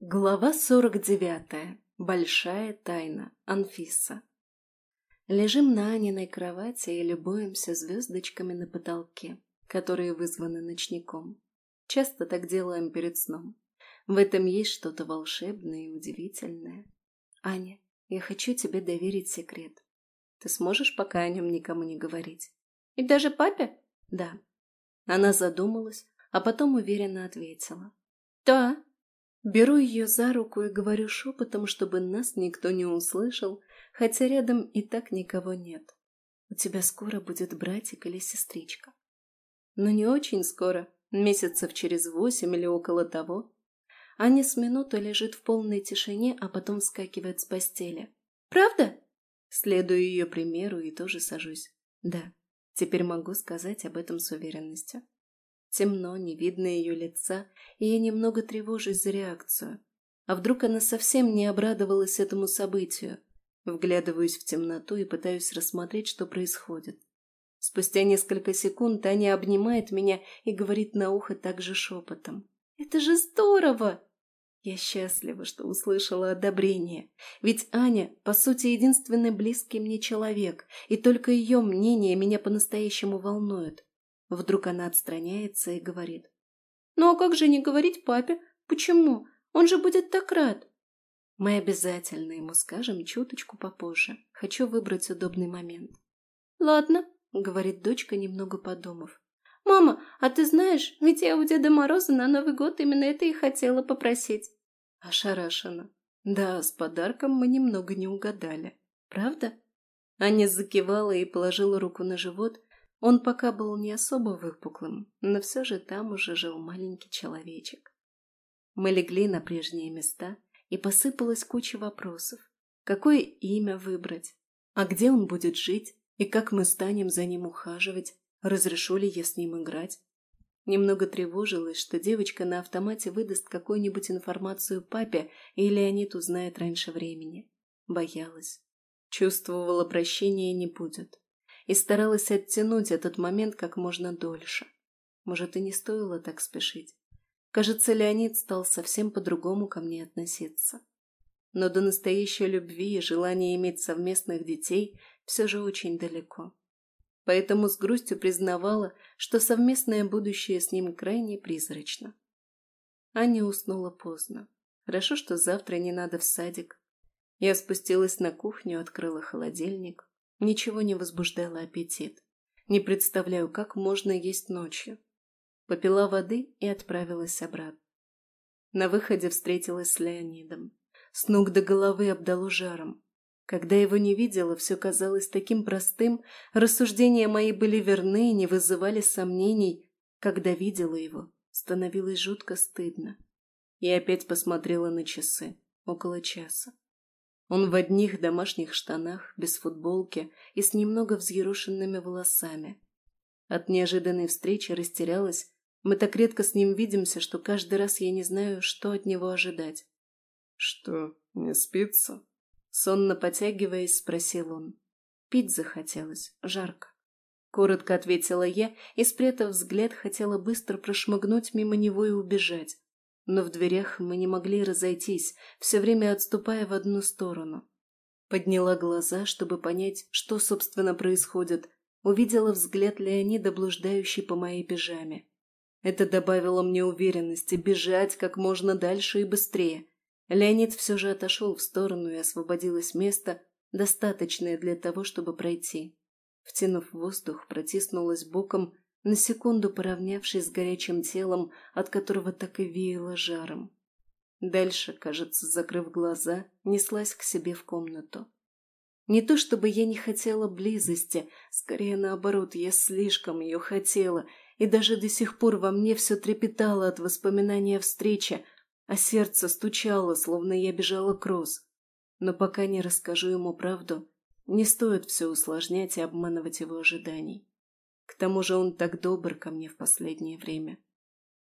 Глава сорок девятая. Большая тайна. Анфиса. Лежим на Аниной кровати и любуемся звездочками на потолке, которые вызваны ночником. Часто так делаем перед сном. В этом есть что-то волшебное и удивительное. Аня, я хочу тебе доверить секрет. Ты сможешь пока о нем никому не говорить? И даже папе? Да. Она задумалась, а потом уверенно ответила. Да. Беру ее за руку и говорю шепотом, чтобы нас никто не услышал, хотя рядом и так никого нет. У тебя скоро будет братик или сестричка. Но не очень скоро, месяцев через восемь или около того. Аня с минуты лежит в полной тишине, а потом вскакивает с постели. «Правда?» Следую ее примеру и тоже сажусь. Да, теперь могу сказать об этом с уверенностью. Темно, не видно ее лица, и я немного тревожусь за реакцию. А вдруг она совсем не обрадовалась этому событию? Вглядываюсь в темноту и пытаюсь рассмотреть, что происходит. Спустя несколько секунд Таня обнимает меня и говорит на ухо также шепотом. «Это же здорово!» Я счастлива, что услышала одобрение. Ведь Аня, по сути, единственный близкий мне человек, и только ее мнение меня по-настоящему волнует. Вдруг она отстраняется и говорит. «Ну а как же не говорить папе? Почему? Он же будет так рад!» «Мы обязательно ему скажем чуточку попозже. Хочу выбрать удобный момент». «Ладно», — говорит дочка, немного подумав. «Мама, а ты знаешь, ведь я у Деда Мороза на Новый год именно это и хотела попросить». Ошарашена. «Да, с подарком мы немного не угадали. Правда?» Аня закивала и положила руку на живот, он пока был не особо выпуклым, но все же там уже жил маленький человечек. Мы легли на прежние места, и посыпалась куча вопросов. Какое имя выбрать? А где он будет жить? И как мы станем за ним ухаживать? Разрешу ли я с ним играть? Немного тревожилась, что девочка на автомате выдаст какую-нибудь информацию папе, и Леонид узнает раньше времени. Боялась. Чувствовала, прощения не будет и старалась оттянуть этот момент как можно дольше. Может, и не стоило так спешить. Кажется, Леонид стал совсем по-другому ко мне относиться. Но до настоящей любви и желания иметь совместных детей все же очень далеко. Поэтому с грустью признавала, что совместное будущее с ним крайне призрачно. Аня уснула поздно. Хорошо, что завтра не надо в садик. Я спустилась на кухню, открыла холодильник. Ничего не возбуждало аппетит. Не представляю, как можно есть ночью. Попила воды и отправилась обратно. На выходе встретилась с Леонидом. С ног до головы обдало жаром. Когда его не видела, все казалось таким простым, рассуждения мои были верны и не вызывали сомнений. Когда видела его, становилось жутко стыдно. И опять посмотрела на часы. Около часа. Он в одних домашних штанах, без футболки и с немного взъерошенными волосами. От неожиданной встречи растерялась. Мы так редко с ним видимся, что каждый раз я не знаю, что от него ожидать. «Что, не спится?» Сонно потягиваясь, спросил он. Пить захотелось, жарко. Коротко ответила я и, спрятав взгляд, хотела быстро прошмыгнуть мимо него и убежать но в дверях мы не могли разойтись, все время отступая в одну сторону. Подняла глаза, чтобы понять, что, собственно, происходит. Увидела взгляд Леонида, блуждающий по моей пижаме. Это добавило мне уверенности бежать как можно дальше и быстрее. Леонид все же отошел в сторону и освободилось место, достаточное для того, чтобы пройти. Втянув воздух, протиснулась боком на секунду поравнявшись с горячим телом, от которого так и веяло жаром. Дальше, кажется, закрыв глаза, неслась к себе в комнату. Не то чтобы я не хотела близости, скорее наоборот, я слишком ее хотела, и даже до сих пор во мне все трепетало от воспоминания о встрече, а сердце стучало, словно я бежала кросс. Но пока не расскажу ему правду, не стоит все усложнять и обманывать его ожиданий. К тому же он так добр ко мне в последнее время.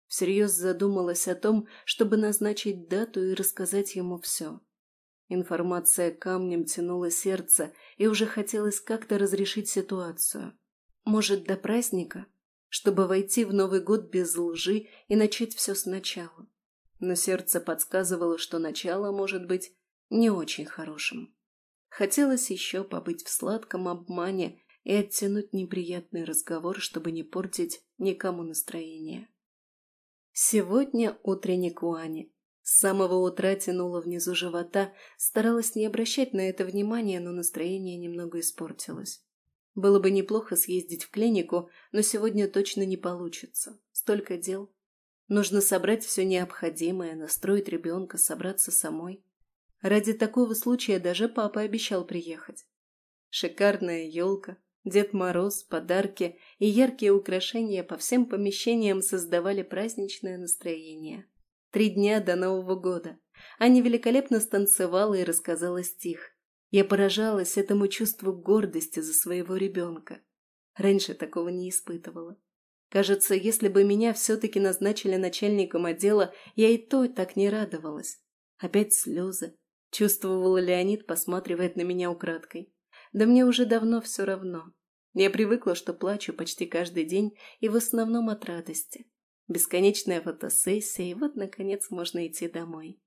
Всерьез задумалась о том, чтобы назначить дату и рассказать ему все. Информация камнем тянула сердце, и уже хотелось как-то разрешить ситуацию. Может, до праздника? Чтобы войти в Новый год без лжи и начать все сначала. но сердце подсказывало, что начало может быть не очень хорошим. Хотелось еще побыть в сладком обмане и оттянуть неприятный разговор, чтобы не портить никому настроение. Сегодня утренник у Ани. С самого утра тянуло внизу живота, старалась не обращать на это внимания, но настроение немного испортилось. Было бы неплохо съездить в клинику, но сегодня точно не получится. Столько дел. Нужно собрать все необходимое, настроить ребенка, собраться самой. Ради такого случая даже папа обещал приехать. Шикарная елка, Дед Мороз, подарки и яркие украшения по всем помещениям создавали праздничное настроение. Три дня до Нового года. Аня великолепно станцевала и рассказала стих. Я поражалась этому чувству гордости за своего ребенка. Раньше такого не испытывала. Кажется, если бы меня все-таки назначили начальником отдела, я и то так не радовалась. Опять слезы. Чувствовала Леонид, посматривает на меня украдкой. Да мне уже давно все равно. Я привыкла, что плачу почти каждый день и в основном от радости. Бесконечная фотосессия, и вот, наконец, можно идти домой.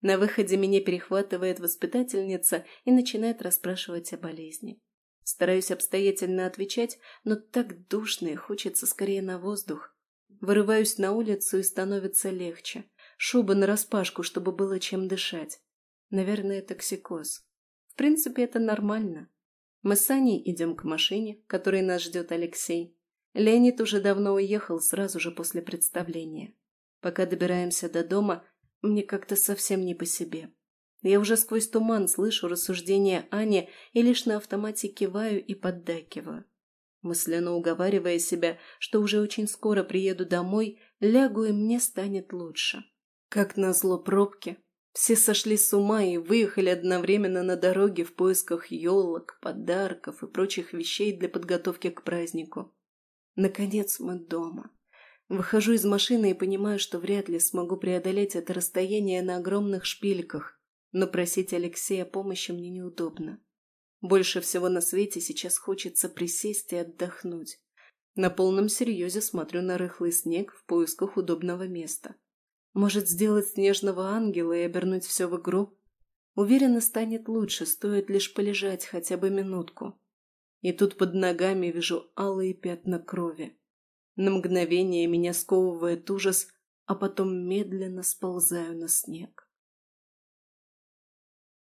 На выходе меня перехватывает воспитательница и начинает расспрашивать о болезни. Стараюсь обстоятельно отвечать, но так душно и хочется скорее на воздух. Вырываюсь на улицу и становится легче. Шуба нараспашку, чтобы было чем дышать. Наверное, токсикоз. В принципе, это нормально. Мы с Аней идем к машине, которой нас ждет Алексей. Леонид уже давно уехал сразу же после представления. Пока добираемся до дома, мне как-то совсем не по себе. Я уже сквозь туман слышу рассуждения Ани и лишь на автомате киваю и поддакиваю. Мысленно уговаривая себя, что уже очень скоро приеду домой, лягу и мне станет лучше. Как назло пробки, все сошли с ума и выехали одновременно на дороге в поисках елок, подарков и прочих вещей для подготовки к празднику. Наконец мы дома. Выхожу из машины и понимаю, что вряд ли смогу преодолеть это расстояние на огромных шпильках, но просить Алексея помощи мне неудобно. Больше всего на свете сейчас хочется присесть и отдохнуть. На полном серьезе смотрю на рыхлый снег в поисках удобного места. Может, сделать снежного ангела и обернуть все в игру? Уверенно станет лучше, стоит лишь полежать хотя бы минутку. И тут под ногами вижу алые пятна крови. На мгновение меня сковывает ужас, а потом медленно сползаю на снег.